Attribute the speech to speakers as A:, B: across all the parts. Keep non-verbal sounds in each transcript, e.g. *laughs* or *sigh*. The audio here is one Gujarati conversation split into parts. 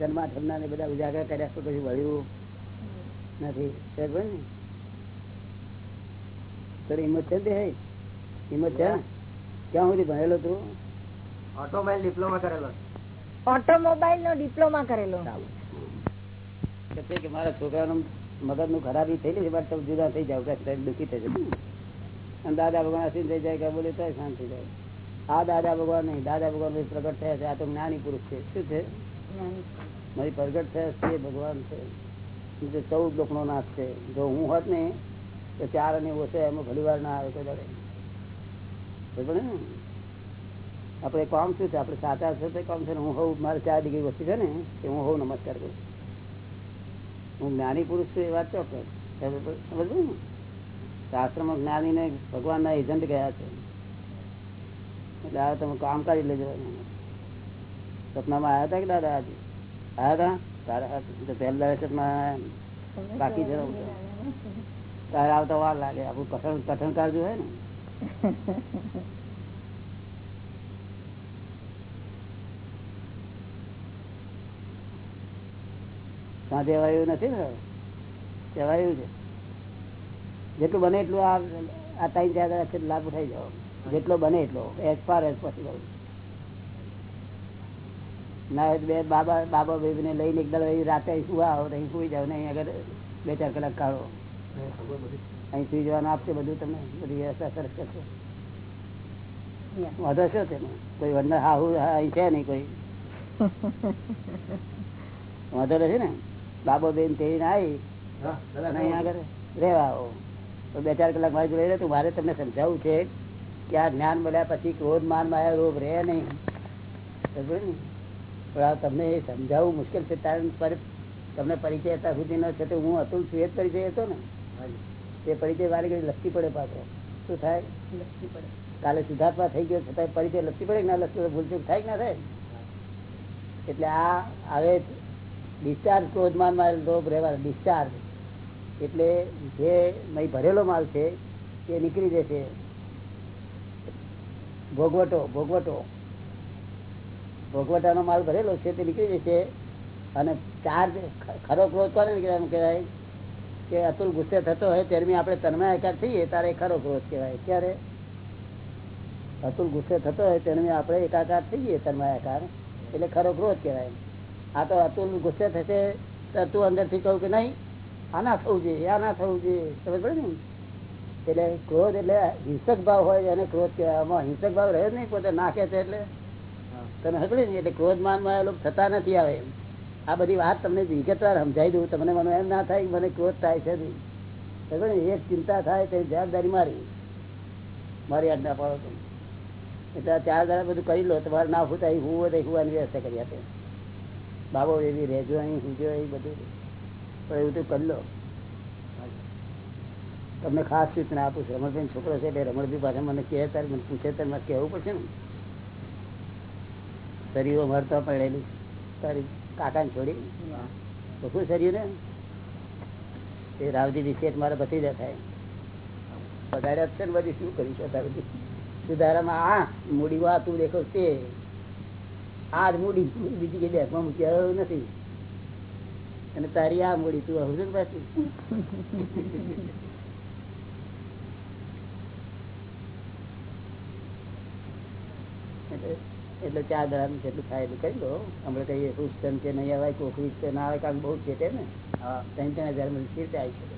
A: જન્માઠમના ને બધા ઉજાગર કર્યા તો પછી વળ્યું નથી. તારી હિંમત છે ને તે હિંમત છે? ક્યાં સુધી ભણેલો તું?
B: ઓટોમોબાઈલ ડિપ્લોમા કરેલો.
C: ઓટોમોબાઈલ નો ડિપ્લોમા કરેલો.
A: કે મારા છોકરાનું મગજનું ખરાબી થયેલી છે તમે જુદા થઈ જાવ કે દુઃખી થઈ અને દાદા ભગવાન અસીન થઈ જાય કે બોલે તો શાંતિ જાય. આ દાદા ભગવાન નહીં દાદા ભગવાન પ્રગટ થયા છે આ તો જ્ઞાની પુરુષ છે. શું છે? મારી પ્રગટ થયા છે, ભગવાન છે. ચૌદ લોકો નો નાશ છે. જો હું હોત ને, તો ચાર અને ઓછે એમાં ઘણી વાર ના આવે તો દાડે. ને? આપણે કામ શું છે? આપણે સાચા છે કામ છે હું હોઉં, મારે ચાર ડિગ્રી વસ્તુ છે ને, કે હું હોઉં, નમસ્કાર કરું. હું જ્ઞાની પુરુષ છું એ વાત ચોક્કસ. સમજ ને શાસ્ત્રમાં જ્ઞાની ને? ભગવાન ના એજન્ટ ગયા છે. એટલે હવે તમે કામ કરી લેજો સપનામાં આવ્યા હતા કે દાદા આજે? આવ્યા હતા પહેલા સપના બાકી છે તારે આવતા વાર લાગે. આપણું કઠણ કઠણ કાળજુ હોય ને. ત્યાં જવાયું નથી ને જવાયું છે. જેટલું બને એટલું આ ત્રણ ટાઈમ ત્યાં થઈ જાઓ. જેટલો બને એટલો. એઝ ફાર એઝ પોસિબલ ના હોય બે બાબા બાબા બેબી ને લઈને એકદમ રાતે સુવા આવો તો સુઈ જાવ ને અહીં આગળ બે ચાર કલાક કાઢો. અહીં સુઈ જવાનું આપશે બધું તમે બધી વ્યવસ્થા સરસ કરશો. વાંધો શું તેમાં કોઈ વંદર હા હું અહીં છે નહીં કોઈ? વાંધો નથી ને? બાબો બેન તે આવી? અહીં આગળ રહેવા આવો. તો બે ચાર કલાક મારી જોડે રહે તો મારે તમને સમજાવવું છે કે આ જ્ઞાન મળ્યા પછી ક્રોધ માન માયા રોગ રહે નહીં. ને? પણ આ તમને એ સમજાવવું મુશ્કેલ છે કારણ તમને પરિચય અત્યાર ન છે તો હું અતુલ છું એ જ પરિચય હતો ને? તે પરિચય વારી ઘડી લખી પડે પાછો. શું થાય? લખી પડે. કાલે સિદ્ધાર્થમાં થઈ ગયો છતાં પરિચય લખી પડે કે ના લખી પડે? ભૂલચૂક થાય કે ના થાય? એટલે આ હવે ડિસ્ચાર્જ ક્રોધમાનમાં લોભ રહેવા ડિસ્ચાર્જ. એટલે જે મય ભરેલો માલ છે તે નીકળી જશે. ભોગવટો ભોગવટો. ભોગવટાનો માલ ભરેલો છે તે નીકળી જશે. અને ચાર્જ ખરો ક્રોધ કોને નીકળવાનું કહેવાય? કે અતુલ ગુસ્સે થતો હોય ત્યારે આપણે તન્મયાકાર થઈએ તારે ખરો ક્રોધ કહેવાય. ક્યારે? અતુલ ગુસ્સે થતો હોય ત્યારે આપણે એકાકાર થઈએ તન્માયાકાર. એટલે ખરો ક્રોધ કહેવાય આ તો અતુલ ગુસ્સે થશે તો તું અંદરથી કહું કે નહીં, આ ના થવું જોઈએ, આ ના થવું જોઈએ. સમજ પડે ને? એટલે ક્રોધ એટલે હિંસક ભાવ હોય એને ક્રોધ કહેવાય હિંસક ભાવ રહે જ નહીં પોતે નાખે છે એટલે. તમે હકડે ને એટલે ક્રોધ માનમાં લોકો થતા નથી આવે આ બધી વાત તમને વિગતવાર સમજાવી દઉં, તમને મને એમ ના થાય મને ક્રોધ થાય છે ને? એક ચિંતા થાય તે જવાબદારી મારી. મારી આજ્ઞા પાડો તમે એટલે ચાર દાડા બધું કરી લો, તમારે ના ફૂટાય હું હોય હુવાની વ્યવસ્થા કરી આપે બાબો એવી રહેજો અહીં સૂજો એ બધું. પણ એવું તો કરી લો. તમને ખાસ સૂચના આપું છું. રમણભાઈ છોકરો છે એટલે રમણભાઈ પાસે મને કહે ત્યારે મને પૂછે ત્યારે મારે કહેવું પડશે ને. શરીરો મરતો પડેલું. તારી કાકાને છોડી? બહુ શરીર ને એ રાવજી વિશેષ મારે બધી જ થાય. વધારે છે ને બધી શું કરી છે બધી? સુધારામાં આ મૂડી આ તું દેખો તે આ જ મૂડી બીજી કઈ બેગમાં મૂકી નથી. અને તારી આ મૂડી તું આવું છે ને પાછી? *laughs* એટલે એટલે ચાર દડા જેટલું થાય એટલું કરી દો. હમણાં કહીએ પુસ્તક કે નહીં આવે કોકરી છે ના આવે કારણ બહુ છે ને. ત્રણ ત્રણ હજારમાં રીતે આવી શકે.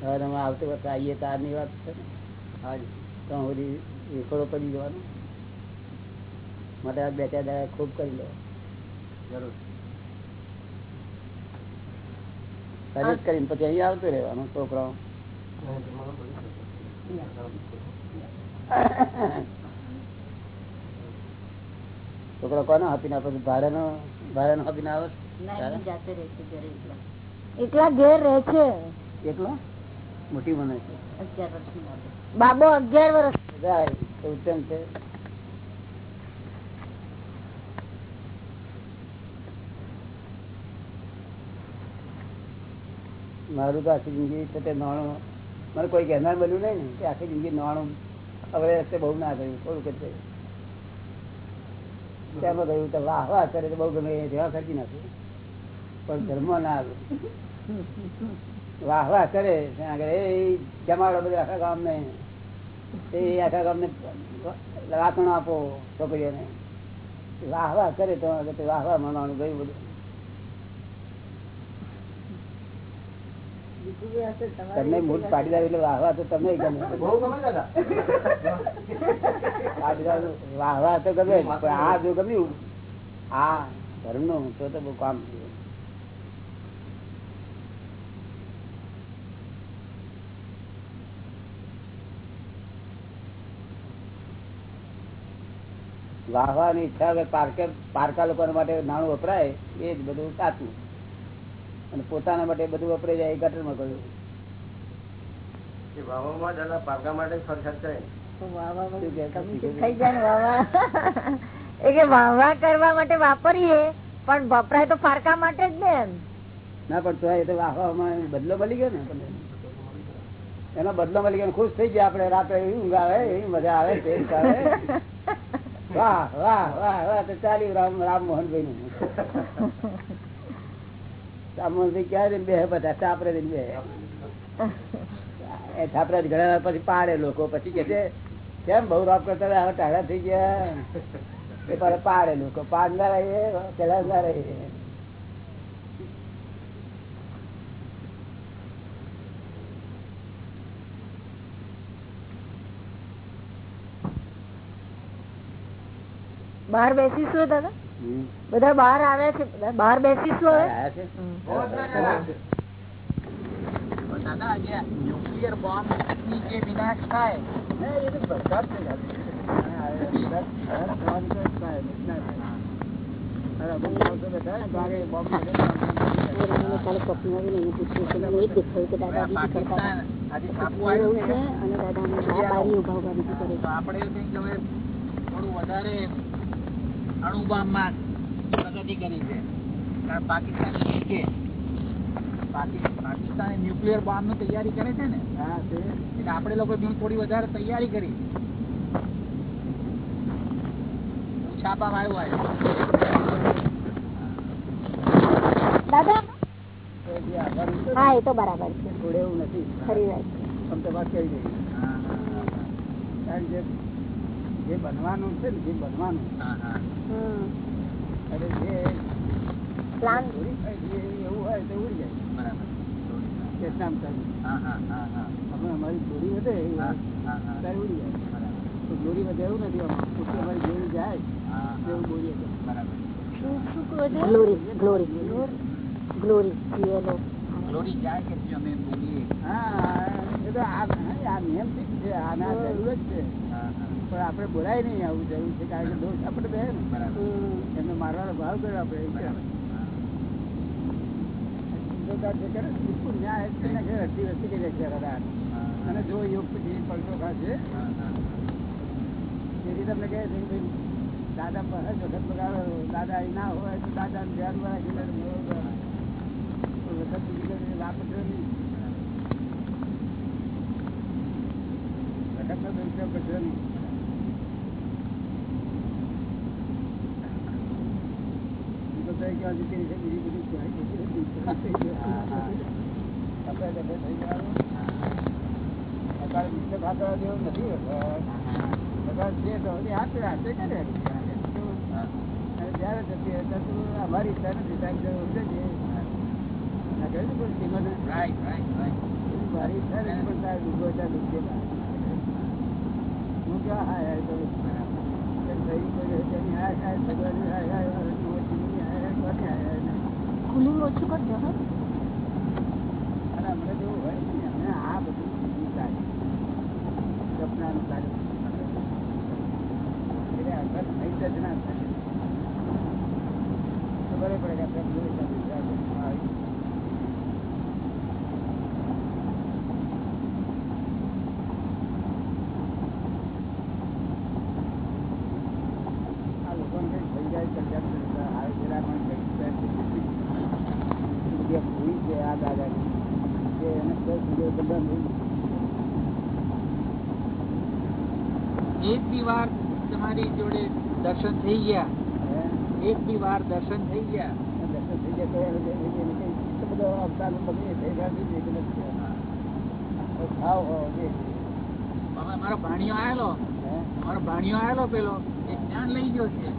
A: હવે તમે આવતી વખતે આવીએ તારની વાત છે ને? હાજી તો બધી રેકોર્ડો પડી જવાનો. માટે આ બે ચાર દાડા ખૂબ કરી લો
B: જરૂર.
A: સર્વિસ કરીને પછી અહીં આવતું રહેવાનું છોકરાઓ. છોકરો કોનો આપીને આપે? ભાડાનો ભાડાનો આપીને આવે?
C: એકલા. ઘેર રહે છે?
A: એકલા? મોટી મને છે.
C: બાબો અગિયાર વર્ષ.
A: જાય ઉત્તમ છે. મારું તો આખી જિંદગી છે તે નાણું. મને કોઈ કહેનાર બન્યું નહીં ને કે આખી જિંદગી નાણું હવે રસ્તે બહુ ના ગયું થોડું કે તેમાં વાહ વાહ કરે તો બહુ ગમે જેવા ખર્ચી નાખું. પણ ધર્મ ના આવે. વાહ વાહ કરે આગળ એ જમાડો બધા આખા ગામને, એ આખા ગામને રાતણ આપો છોકરીઓને. વાહ વાહ કરે તો વાહ વાહ માનવાનું ગયું બધું. તમને મૂળ પાટીદાર એટલે વાહ વાહ તો તમને ગમે.
B: બહુ
A: પાટીદાર વાહ વાહ તો ગમે પણ આ જો ગમ્યું આ ધર્મનું તો બહુ કામ થયું. વાહ વાહની ઈચ્છા હવે પારકે પારકા લોકો માટે નાણું વપરાય એ જ બધું સાચું. અને પોતાના માટે બધું વપરાઈ જાય ગટર ગટરમાં ગયું
B: એ વાવવામાં દાદા માટે ખર્ચ કરે.
A: શું કહે?
C: કમિશન થઈ જાય ને વાવા. એ કે વાવા કરવા માટે વાપરીએ પણ વપરાય તો ફારકા માટે જ ને એમ.
A: ના પણ તો એ તો વાહવામાં બદલો મળી ગયો ને. એનો બદલો મળી ગયો ને ખુશ થઈ ગયા આપડે રાતે એવી ઊંઘ આવે એવી મજા આવે વાહ વાહ વાહ વાહ તો ચાલ્યું રામ રામમોહનભાઈ નું રામમોહનભાઈ ક્યારે બે બધા? પાડે લોકો. પછી કે છે, કેમ બહુ રાપ કરતા હવે ટાળા થઈ ગયા. પાડે લોકો. પાડનારા એ ચલાવનારા એ.
C: બહાર બેસીશું દાદા. બધા બહાર આવ્યા છે? બહાર બેસીશું હવે?
D: દાદા જે ન્યુક્લિયર બોમ્બ જે વિનાશ થાય.
A: એ તો
D: છે તો આપણે થોડું વધારે અણુબામમાં પ્રગતિ કરી છે. કારણ પાકિસ્તાન નીચે પાકિ- ન્યુક્લિયર બોમ્બની તૈયારી કરે છે ને?
A: હા,
D: એટલે આપણે લોકો બી થોડી વધારે તૈયારી કરી. છાપામાં આવ્યું
C: દાદા? હા એ તો બરાબર છે.
A: થોડે એવું નથી.
C: ખરી વાત.
A: આમ વાત કરી દઈએ. કારણ કે જે બનવાનું છે ને જે બનવાનું જે
C: પ્લાન.
A: એવું હોય તો ઉડી જાય
D: બરાબર
A: ચેતનામ
D: હા હા હા હા
A: અમે અમારી ચોરી વધે એવું હોય,
D: હા હા
A: ત્યારે ઉડી જાય
D: બરાબર
A: તો ચોરી વધે એવું નથી અમારી જાય
D: હા
A: એવું બોલીએ
D: બરાબર
C: glory glory glory G L O
D: glory જાય કે અમે બોલીએ?
A: હા એ તો આ આ નિયમ છે આના જરૂર જ છે. પણ આપણે બોલાય નહીં આવું જરૂર છે કારણ કે દોષ આપણે બે ને.
D: બરાબર.
A: એમને મારવાનો ભાવ કર્યો આપણે એવું છે.
D: બરાબર.
A: હિન્દુતા જે કરે ને, બિલકુલ ન્યાય જ છે ને કે અડધી વસ્તી કરી નાખી આ બધા. અને જો યોગ પલટો ખાશે તેથી તમને કહે છે કે દાદા પર વખત બગાડો દાદા ના હોય તો દાદા ધ્યાન વાળા. વખત વાપરજો નહીં. વખતનો દુરુપયોગ કરશો નહીં. કહેવા જતી છે, બીજી બધી. આપણે ડબે થઈ નથી પણ હું ક્યાં હાય હાય કરું કે ભાઈ
C: કુલિંગ ઓછું કરજો, હા?
A: અને અમને તો હોય ને અમે આ બધું કાઢીએ. સપનાનું કાર્ય એટલે આગળ નહીં જ ના થાય. ખબર પડે કે આપણે બધું એકદમ વિચાર કરવામાં આવી. આ લોકોને કંઈક થઈ જાય કલ્યાણ થઈ જાય. આવે જરા પણ કંઈક થાય તો કેટલી જગ્યા ભૂલ છે આ દાદાની કે એને કોઈ બીજો કલ્યાણ થયું
D: એક બી વાર તમારી જોડે દર્શન થઈ ગયા. એક બી વાર દર્શન થઈ ગયા.
A: દર્શન થઈ બધો અવતાર ગયા
D: મારો ભાણિયો આવેલો. મારો ભાણિયો આવેલો પેલો. એ જ્ઞાન લઈ ગયો છે.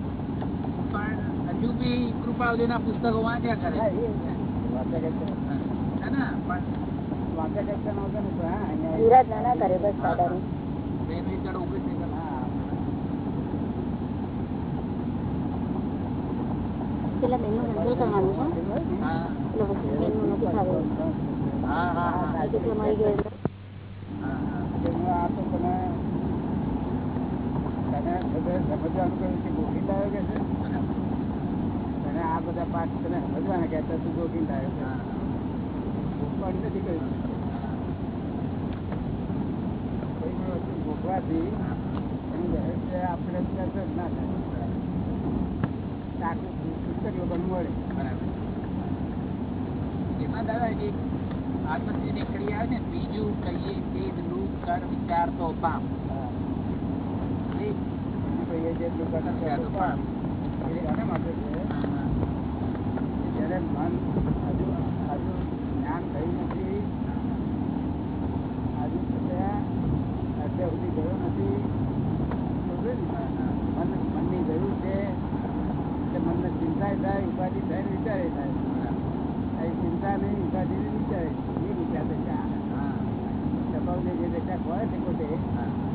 D: પણ હજુ બી કૃપાવલીના પુસ્તકો વાંચ્યા કરે
A: વાંચા કરતા
D: પણ
A: વાંચ્યા કરતા નહોતા ને
C: કરે બસ
D: બેન વિચાર ઊભી થઈ ગઈ.
A: હા.
C: પેલા બેનનું હેન્ડલ કરવાનું છે. એટલે પછી બેનનું નથી ખાવું
A: આ બધે પાઠ તને સમજવાના કહેતા તું ગોખી લાવ્યો છે. નથી કહ્યું કોઈ પણ વસ્તુ ગોખવાથી આપણે ના થાય. પુસ્તક લોકોને મળે
D: બરાબર. એમાં દાદા એક આત્મશ્રી કરી આવે ને બીજું કહીએ રૂપ કર વિચાર તો પામ
A: બીજું કહીએ જે લોકો
D: વિચાર તો પાપ.
A: એ આના માટે છે જ્યારે મન હજુ હજુ જ્ઞાન થયું નથી હજુ ત્યાં અત્યાર સુધી ગયો નથી સમજ્યો ને? મન મનની જરૂર છે એટલે મનને ચિંતા થાય ઉપાધિ થાય ને વિચારે થાય આ ચિંતા નહીં ઉપાધિ નહીં વિચારે એ વિચાર દશા
D: હા,
A: સ્વભાવને જે છે પોતે.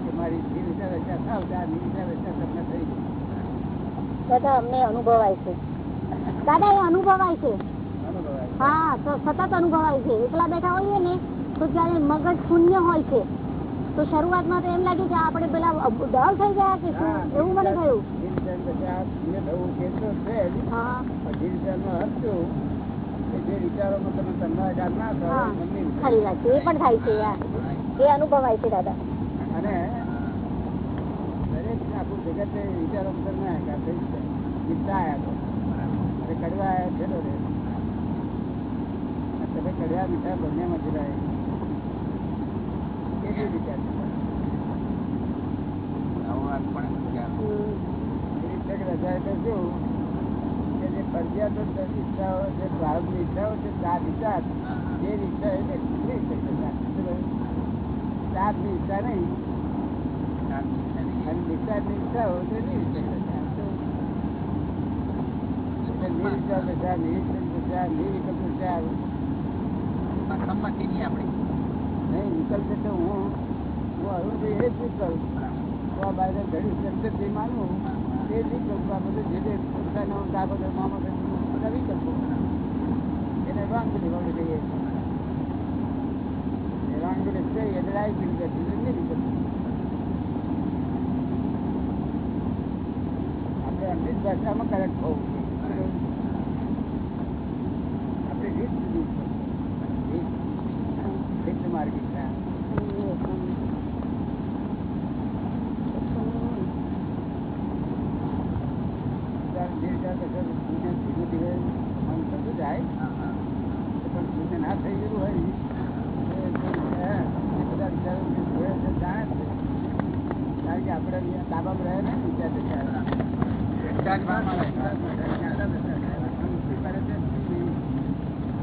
A: કે મારી જે વિચાર રચના થાવ ત્યાં વિચાર રચના તમને થઈ ગઈ.
C: દાદા અમને અનુભવાય છે. દાદા એ અનુભવાય છે. હા તો સતત અનુભવાય છે. એકલા બેઠા હોઈએ ને તો જયારે મગજ શૂન્ય હોય છે તો શરૂઆતમાં તો એમ લાગે કે આપણે પેલા ડલ થઈ ગયા કે શું? એવું મને થયું.
A: તે તો
C: ખરી વાત છે. એ પણ થાય છે યાર. એ અનુભવાય છે દાદા.
A: અને દરેક આખું જગત એ વિચારો અંદર થઈ છે? ચિંતા આવ્યા તો. કડવા આવ્યા છે તો રે. તમે કડવા મીઠા બંને જુદાય એ જે વિચાર છે. ફરજિયાત ઈચ્છાઓ જે પ્રારંભની ઈચ્છાઓ છે ચાર વિચાર. જે ઈચ્છા એટલે નિરીક્ષક રજા શું કહ્યું? ચારની ઈચ્છા નહીં.
D: શાંતિ છે. ને.
A: અને ઈચ્છાઓ તે એટલે નિર્વિચાર દશા નિરીક્ષક દશા નિર્વિકલ્પ
D: સંમતિ નહીં આપણી.
A: નહીં વિકલ્પ એટલે હું. હું અરુણભાઈ એ જ વિકલ્પ તો આ બાયને ઘડી સંતતિ માનું એ જ વિકલ્પ આ બધું જે જે પોતાનો કાગળ મામા બધા વિકલ્પો એને વાંધો લેવા જઈએ. છીએ એ વાંગલી આપણે અંગ્રેજ ભાષામાં કરેક્ટ હોવું જોઈએ આપણે રીત સુધી રીત રીત માર્ગી છે વિચાર જે વિચાર કરશો તો શૂન્ય ધીરે ધીરે મન થતું જાય
D: હા, હા.
A: તો પણ શૂન્ય ના થઈ ગયેલું હોય તો એ તો, હે, એ બધા વિચારો જે જોડે છે જાણે જ છે કારણ કે આપણે અહીંયા તાબામાં રહે ને વિચાર દશા
D: વિચાર જ ના મળે.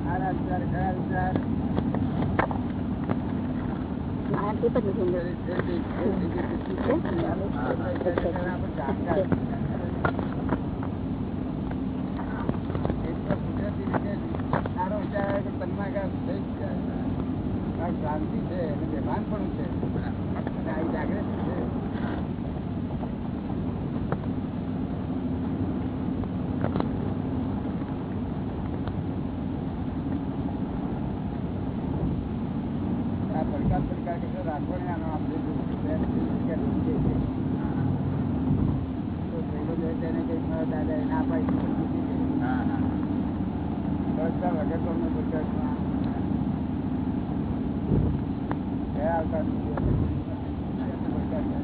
A: આરા વિચાર ખરા વિચાર
C: મારા ટીપ જ નથી અંદર.
A: શાંતિ છે અને બેભાન પણ છે અને આવી જાગૃતિ છે આ પડકાર પડકાર કરતો રાખવો ને આનો આપણે જો પ્રયાસ કરી શક્યા તો ઉઠે છે. તો પહેલો દિવસ એને કંઈ મળે દાદા એ ના પાડી દીધી તો ઉઠી ગઈ.
D: હા, હા.
A: પડકાર વગર તો અમને પડકારમાં ગયા આવતા નથી. પડકાર થાય.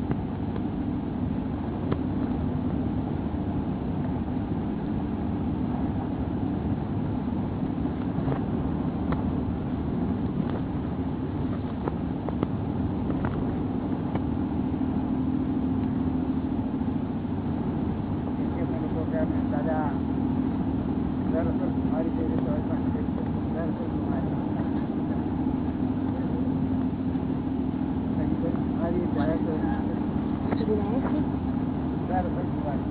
A: કે અમે લોકો કે અમે દાદા આ દરઅસલ મારી જેવી તો હોય પણ દરઅસલ મારી મારી દરઅસલ દરઅસલ મારી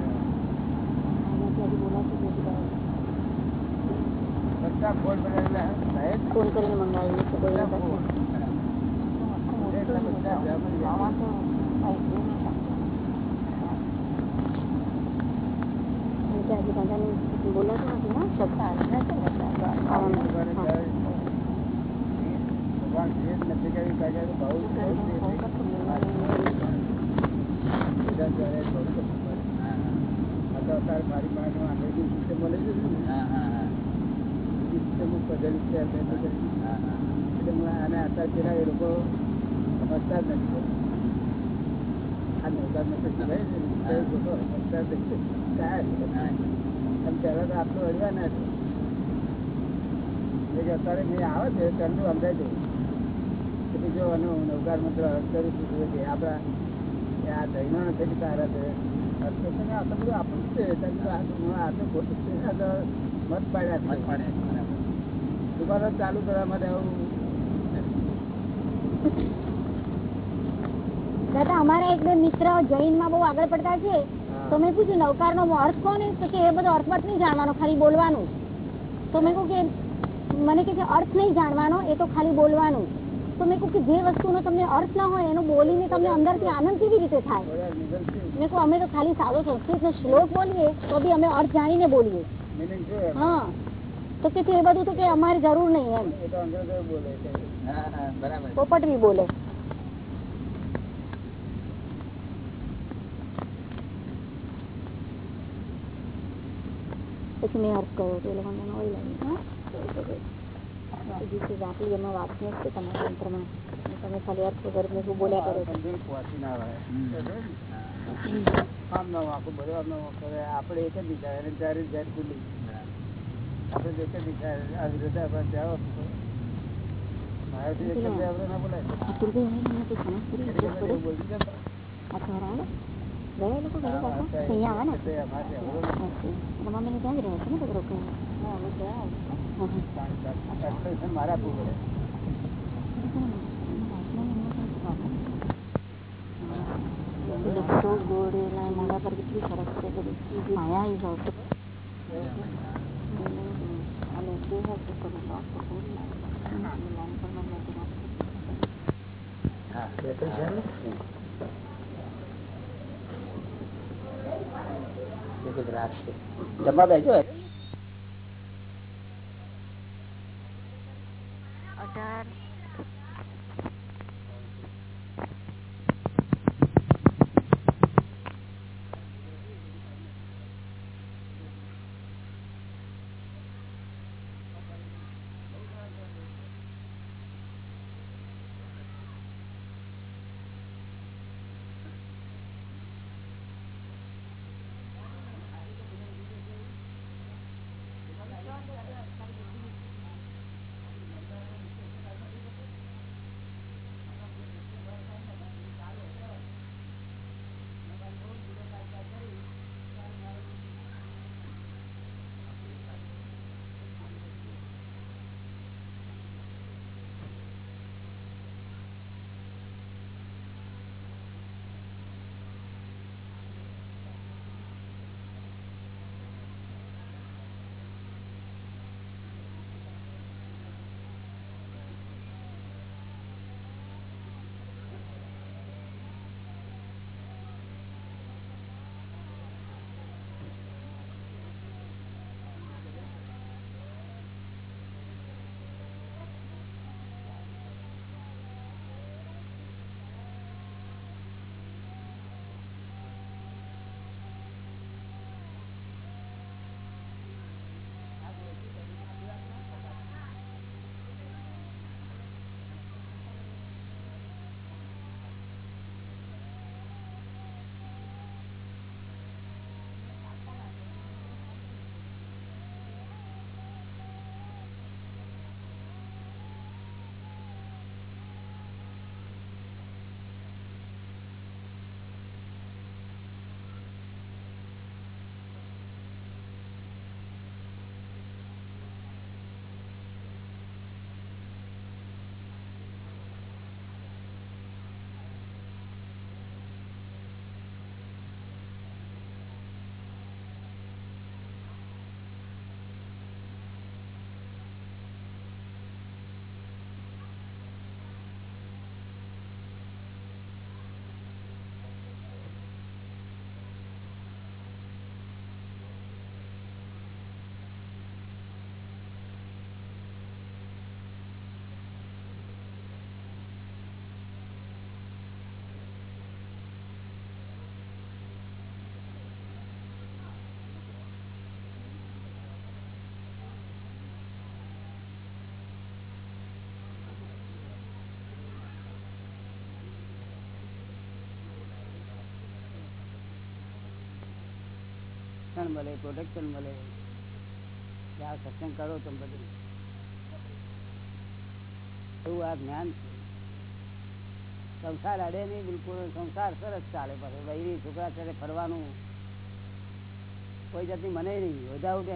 A: બધા ફોન બનાવેલા સાહેબ
E: ફોન કરીને મંગાવી છે કોઈ
A: બધા ફોન એટલા બધા જમણી જાય.
E: બોલાતું નથી ને શબ્દ
A: ભગવાન જે નથી કરી કાઢે તો બહુ જ બહુ જ બધા જ્યારે બહુ જ આ તો અત્યારે મારી પાસે આંગળી સિસ્ટમ મળે છે ને
D: હા હા હા
A: સિસ્ટમ પધેલી છે એટલે તો કરી.
D: હા હા
A: એટલે હું આને અત્યારે પેલા એ લોકો સમજતા જ નથી આ નૌકા નથી શીખાય છે ને, તો એ લોકો સમજતા જ નથી. કાંઈ
D: હા
A: અને પહેલા તો આટલું અડવા ના છે અત્યારે મેં આવે છે ત્યારે તો સમજાય દઉં કે જો આનો નવકાર મંત્ર અર્થ કરું છું કે આપણા આ દહીંનો નથી કે છે. અર્થ છે ને આ બધું આપણું છે. ત્યારે તો આ તો તો ખોટું છે મત પાડ્યા
D: મત
A: છે દુકાનો ચાલુ કરવા માટે આવું
E: દાદા અમારા એક બે મિત્ર જૈનમાં બહુ આગળ પડતા છે. તો મેં પૂછ્યું નવકાર નો અર્થ કોને તો કે એ બધો અર્થ નહીં જાણવાનો ખાલી બોલવાનું. તો મેં કહું કે મને કે અર્થ નહીં જાણવાનો એ તો ખાલી બોલવાનું. તો મેં કહું કે જે વસ્તુનો તમને અર્થ ના હોય એનું બોલીને તમને અંદરથી આનંદ કેવી રીતે થાય? મેં કહું અમે તો ખાલી સાદો સંસ્કૃત શ્લોક બોલીએ તો બી અમે અર્થ જાણીને બોલીએ. હા. તો કે એ બધું તો કે અમારે જરૂર નહીં એમ.
A: એ તો અંગ્રેજો બોલે છે.
D: હા હા બરાબર.
E: પોપટ બી બોલે. પછી મેં અર્થ કર્યો તો એ લોકોને મને ઓઈ લાગ્યું હા? જીસસ આટલી એમાં વાત નથી તમારા તંત્રમાં તમે ખાલી અર્થ વગર મેં શું બોલ્યા કરો છો?
A: સમજીને પહોંચી ના આવે
D: હમ.
A: આમ ના વાંકું બધું આમ ના આપણે એક જ વિચાર અને જ્યારે ખુલ્લી આપણે એક જ દિશા આ વિરુદ્ધ આપણે જાઓ મારાથી એક આપણે ના બોલાય.
E: અતુલભાઈ આવીને મને કોઈ સમજ પડી
A: એટલે
E: ખબર
A: બધું
E: પડી
A: બોલી જતા.
E: આ ઘર આવે ગયા એ લોકો ઘરે
A: હા,
E: અહીંયા આવે ને
A: એટલે અમારે ત્યાં હવે
E: ઓકે અને મમ્મીને ત્યાં જ રહે છે ને બધું રોકાઈને હા હા
A: પાણી ચાલુ. એટલે છે ને મારે આપવું પડે
E: લખતો ગોળેલા મોઢા પર કેટલી સરસ છે અને
A: છે. જમવા બેઠો
E: અઢાર
A: રક્ષણ મળે પ્રોટેક્શન મળે. આ સત્સંગ કરો તમે બધું. એવું આ જ્ઞાન છે. સંસાર અડે નહીં, બિલકુલ. સંસાર સરસ ચાલે પાછો વૈરી છોકરા ફરવાનું કોઈ જાતની મને નહીં. વધાવું કે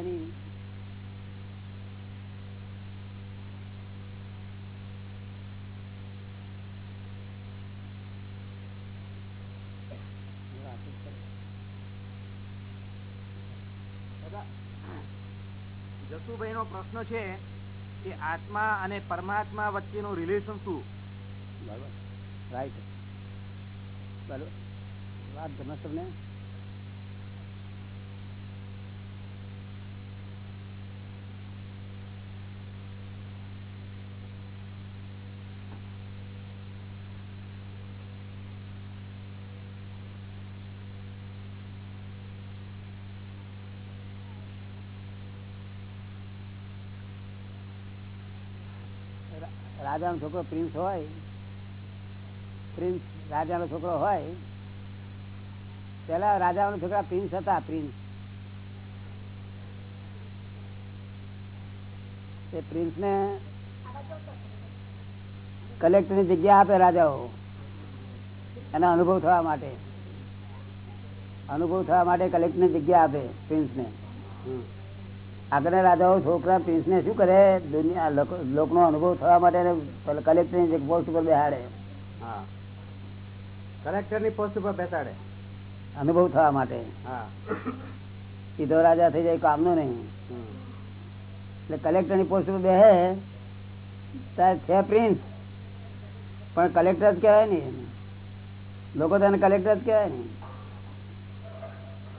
D: જસુભાઈ નો પ્રશ્ન છે કે આત્મા અને પરમાત્મા વચ્ચેનું રિલેશન શું?
A: બરાબર. રાઈટ બરાબર. વાત તમને? રાજાનો છોકરો પ્રિન્સ હોય, પ્રિન્સ રાજાનો છોકરો હોય પેલા રાજાનો છોકરા પ્રિન્સ હતા, પ્રિન્સ. એ પ્રિન્સ ને કલેક્ટરની જગ્યા આપે રાજાઓ, એના અનુભવ થવા માટે. અનુભવ થવા માટે કલેક્ટરની જગ્યા આપે પ્રિન્સ ને આગળના રાજાઓ છોકરા પ્રિન્સ ને શું કરે? દુનિયા લોક નો અનુભવ થવા માટે કલેક્ટરની પોસ્ટ ઉપર બેહાડે.
B: હા. કલેક્ટરની પોસ્ટ ઉપર બેસાડે.
A: અનુભવ થવા માટે. સીધો રાજા થઈ જાય કામનો નહીં. એટલે કલેક્ટરની પોસ્ટ ઉપર બેહે ત્યારે છે પ્રિન્સ. પણ કલેક્ટર જ કહેવાય ને. લોકો તેને કલેક્ટર જ કહેવાય ને.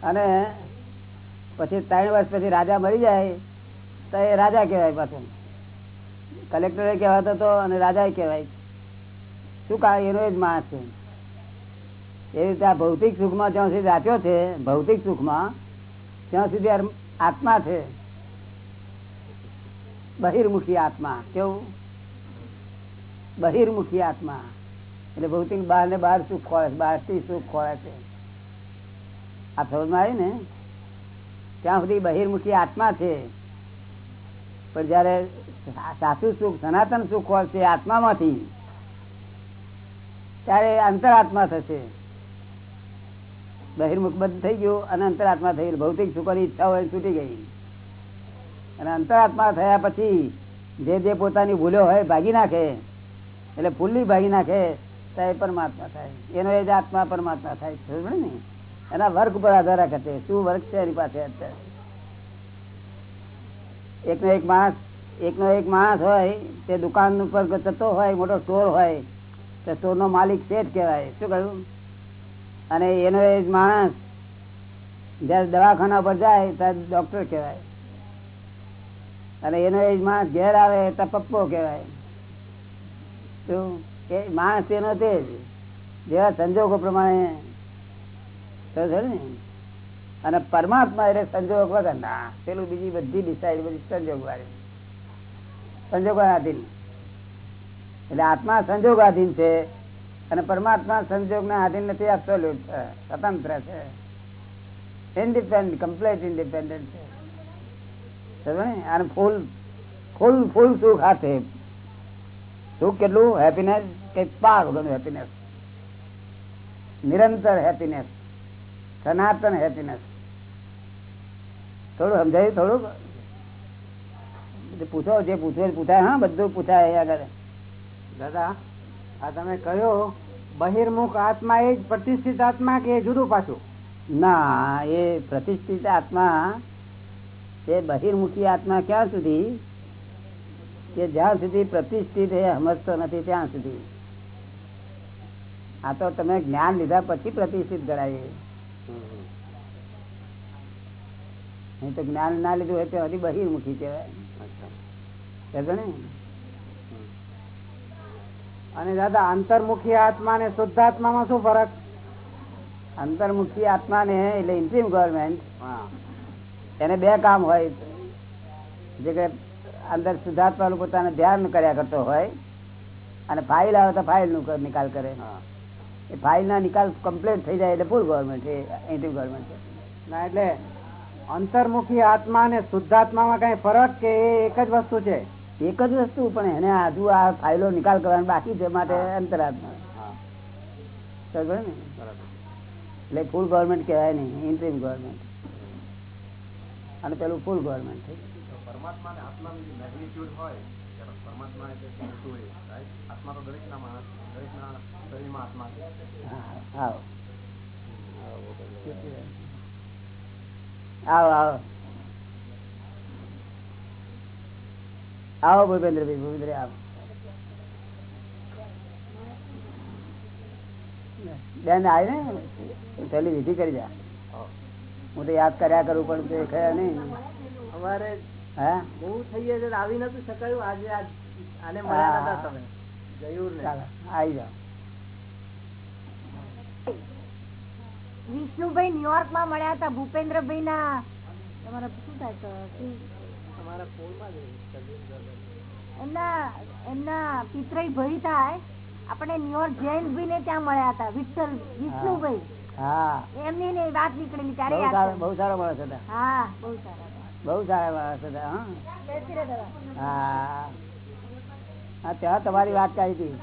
A: અને પછી ત્રણ વર્ષ પછી રાજા મરી જાય, તો એ રાજા કહેવાય પાછું. કલેક્ટર કહેવાતો હતો અને રાજા કહેવાય. શું કા એનો જ માણસ છે. એ રીતે આ ભૌતિક સુખમાં જ્યાં સુધી રાખ્યો છે, ભૌતિક સુખમાં ત્યાં સુધી આત્મા છે. બહિર્મુખી આત્મા, કેવું? બહિર્મુખી આત્મા. એટલે ભૌતિક બહાર ને બહાર સુખ ખોળે બહારથી સુખ ખોળે છે. આ સમજમાં આવી ને ત્યાં સુધી બહિર્મુખી આત્મા છે. પણ જયારે સાચું સુખ, સનાતન સુખ હોય છે આત્મામાંથી, ત્યારે અંતરાત્મા થશે. બહિર્મુખ બંધ થઈ ગયું અને અંતરાત્મા થઈ ભૌતિક સુખોની ઈચ્છા હોય છૂટી ગઈ. અને અંતરાત્મા થયા પછી જે જે પોતાની ભૂલો હોય ભાગી નાખે. એટલે ફૂલ્લી ભાગી નાખે, તો એ પરમાત્મા થાય. એનો એ જ આત્મા પરમાત્મા થાય. ને? એના વર્ક ઉપર આધાર રાખે છે. શું વર્ક છે એની પાસે અત્યારે? એકનો એક માણસ, એકનો એક માણસ હોય, તે દુકાન ઉપર જતો હોય, મોટો સ્ટોર હોય, તો સ્ટોર નો માલિક જ કહેવાય. શું કહ્યું? અને એનો એ માણસ જયારે દવાખાના પર જાય, ત્યારે ડોક્ટર કહેવાય. અને એનો એ માણસ ઘેર આવે તો પપ્પો કહેવાય. શું? એ માણસ એનો તે જ. જેવા સંજોગો પ્રમાણે તો ને. અને પરમાત્મા એટલે સંજોગ વગર ના. પેલું બીજી બધી ડિસાઇડ બધી સંજોગ વાળી સંજોગાધીન એટલે આત્મા સંજોગાધીન છે અને પરમાત્મા સંજોગ ના આધીન નથી એબ્સોલ્યુટ છે. સ્વતંત્ર છે. ઇન્ડિપેન્ડન્ટ કમ્પ્લીટ ઇન્ડિપેન્ડન્ટ છે? અને ફૂલ ફૂલ ફૂલ સુખ હાથે સુખ કેટલું? હેપીનેસ કે પાર વગરનું હેપીનેસ નિરંતર હેપીનેસ સનાતન હેપીનેસ થોડું સમજાયું? થોડુંક પૂછો, જે પૂછવે પૂછાય. હા, બધું પૂછાય આગળ.
B: દાદા, આ તમે કહ્યો, બહિર્મુખ આત્મા એ પ્રતિષ્ઠિત આત્મા કે જુદું પાછું?
A: ના, એ પ્રતિષ્ઠિત આત્મા એ બહિર્મુખી આત્મા ક્યાં સુધી? કે જ્યાં સુધી પ્રતિષ્ઠિત એ સમજતો નથી, ત્યાં સુધી. આ તો તમે જ્ઞાન લીધા પછી પ્રતિષ્ઠિત કરાય નહીં તો જ્ઞાન ના લીધું હોય તો હજી બહિર્મુખી કહેવાય. ને
B: અને દાદા અંતર્મુખી આત્મા ને શુદ્ધાત્મામાં શું ફરક?
A: અંતર્મુખી આત્માને એટલે ઇન્ટ્રીમ ગવર્મેન્ટ.
B: હા
A: એને બે કામ હોય. જે કે અંદર શુદ્ધાત્મા પોતાને ધ્યાન કર્યા કરતો હોય અને ફાઇલ આવે તો ફાઇલનું નિકાલ કરે.
B: હા.
A: એ ફાઇલ ના નિકાલ કમ્પ્લેન થઈ જાય એટલે ફૂલ ગવર્મેન્ટ છે એન્ટી ગવર્મેન્ટ છે.
B: ના એટલે અંતર્મુખી આત્મા અને શુદ્ધાત્મામાં કઈ ફરક કે એ એક જ વસ્તુ છે?
A: એક જ વસ્તુ પણ એને હજુ આ ફાઇલો નિકાલ કરવાનો બાકી છે માટે અંતરાત્મા. એટલે ફૂલ ગવર્મેન્ટ કહેવાય નહીં ઇન્ટ્રીમ ગવર્મેન્ટ અને પેલું ફૂલ ગવર્મેન્ટ થઈ
F: પરમાત્મા આત્માની મેગ્નિટ્યુડ હોય પરમાત્મા એટલે મોટું હોય right? આત્મા તો દરેકના માણસ દરેકના શરીરમાં આત્મા છે
A: હા, આવો આવો આવો આવો ભૂપેન્દ્રભાઈ ભૂપેન્દ્ર આવો બેન આવી ને પેલી વિધિ કરી જા હું તો યાદ કર્યા કરું પણ તે ખરા નહીં
B: અમારે
A: હા
B: બહુ થઈ છે આવી નતું શકાયું આજે આને
A: મળ્યા નતા તમે.
B: જયુર
A: ચાલો આવી જાઓ.
C: વિષ્ણુભાઈ ન્યુયોર્કમાં મળ્યા હતા ભૂપેન્દ્રભાઈ ના તમારા શું થાય એમના એમના પિતરાઈ ભાઈ થાય. આપણે ન્યુયોર્ક જૈનભાઈ ને ત્યાં મળ્યા હતા વિઠ્ઠલ વિષ્ણુભાઈ. એમની ને વાત નીકળેલી ત્યારે
A: બહુ સારા
C: સારો
A: બહુ સારો માણસ હતા.
C: હા બહુ સારા
A: બહુ સારા માણસ હતા. હા. હા ત્યાં તમારી વાત કરી હતી.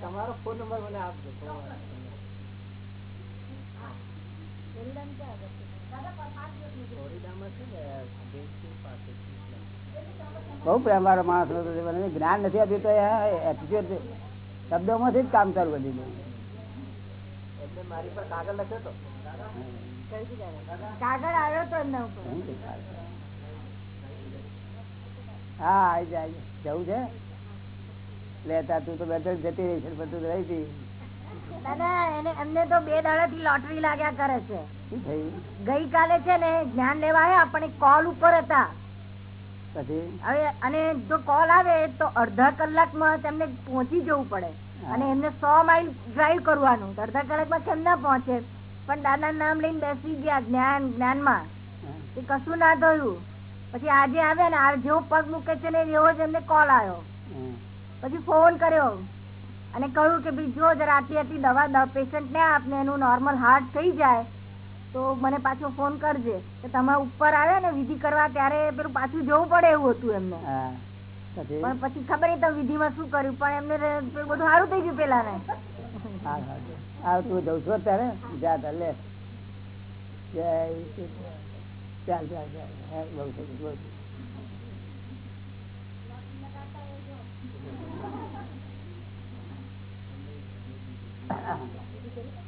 C: તમારા
B: ફોન નંબર મને આપજો.
A: બહુ પ્રેમ વાળો માણસ જ્ઞાન નથી આપ્યું તો એટીટ્યુડ શબ્દોમાંથી જ કામ કરવું કરી
B: એમને મારી પર કાગળ લખ્યો તો?
C: કાગળ આવ્યો તો એમના ઉપર.
A: હા આવી જાય જવું છે? લેતા તું તો બેઠો જતી રહી છે બધું રહી હતી.
C: એમને તો બે દાડા થી લોટરી લાગ્યા કરે છે. ગઈકાલે છે ને જ્ઞાન લેવા આવ્યા પણ કોલ ઉપર હતા.
A: પછી?
C: અને જો કોલ આવે તો અડધા કલાકમાં તેમને પહોંચી જવું પડે. અને એમને સો માઇલ ડ્રાઈવ કરવાનું. અડધા કલાકમાં કેમ ના પહોંચે? પણ દાદા નામ લઈને બેસી ગયા જ્ઞાન જ્ઞાનમાં. એ કશું ના થયું. પછી આજે આવ્યા ને આ જેવો પગ મૂકે છે ને એવો જ એમને કોલ આવ્યો. પછી ફોન કર્યો. અને કહ્યું કે ભાઈ જો જરા આટલી આટલી દવા પેશન્ટ ને આપને એનું નોર્મલ હાર્ટ થઈ જાય તો મને પાછો ફોન કરજે કે તમે ઉપર આવ્યા ને વિધિ કરવા ત્યારે પેલું પાછું જવું પડે એવું હતું એમને
A: હા.
C: પણ પછી ખબર તમે વિધિમાં શું કર્યું પણ એમને બધું સારું થઈ ગયું પેલા ને
A: હા, હા. હા તું જઉં છું અત્યારે જા લે જય ચાલ ચાલ ચાલ બહુ સરસ.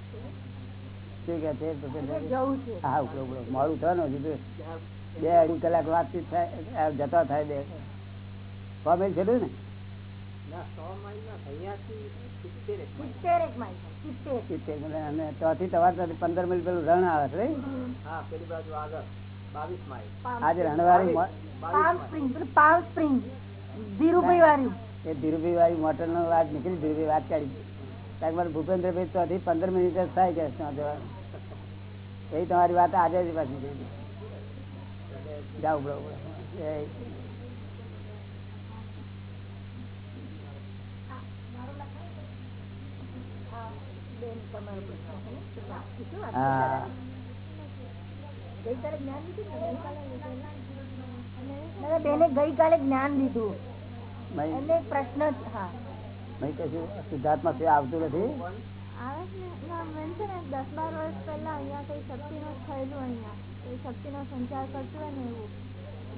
A: શું મોડું થવાનું બે અઢી કલાક વાતચીત થાય જતા થાય બે. ને?
B: સો માઇલ. ના
A: અને ત્યાંથી તમારે પંદર મિનિટ પેલું રણ આવે છે આજે
C: રણવાળી ધીરુભાઈ વાળું
A: એ ધીરુભાઈ વાળી મોટર નો વાત નીકળી ધીરુભાઈ વાત કાઢી મારે ભૂપેન્દ્રભાઈ ત્યાંથી પંદર મિનિટ જ થાય કે ત્યાં જવાનું. એ તમારી વાત આજે જ પાછી
C: ને બેને ગઈકાલે જ્ઞાન લીધું પ્રશ્ન હા.
A: ભાઈ કશું સિદ્ધાર્થમાં છે આવતું નથી?
G: ને ના ને દસ બાર વર્ષ પહેલા અહીંયા કઈ શક્તિનું થયેલું અહીંયા. કઈ શક્તિનો સંચાર કરતું હોય ને એવું.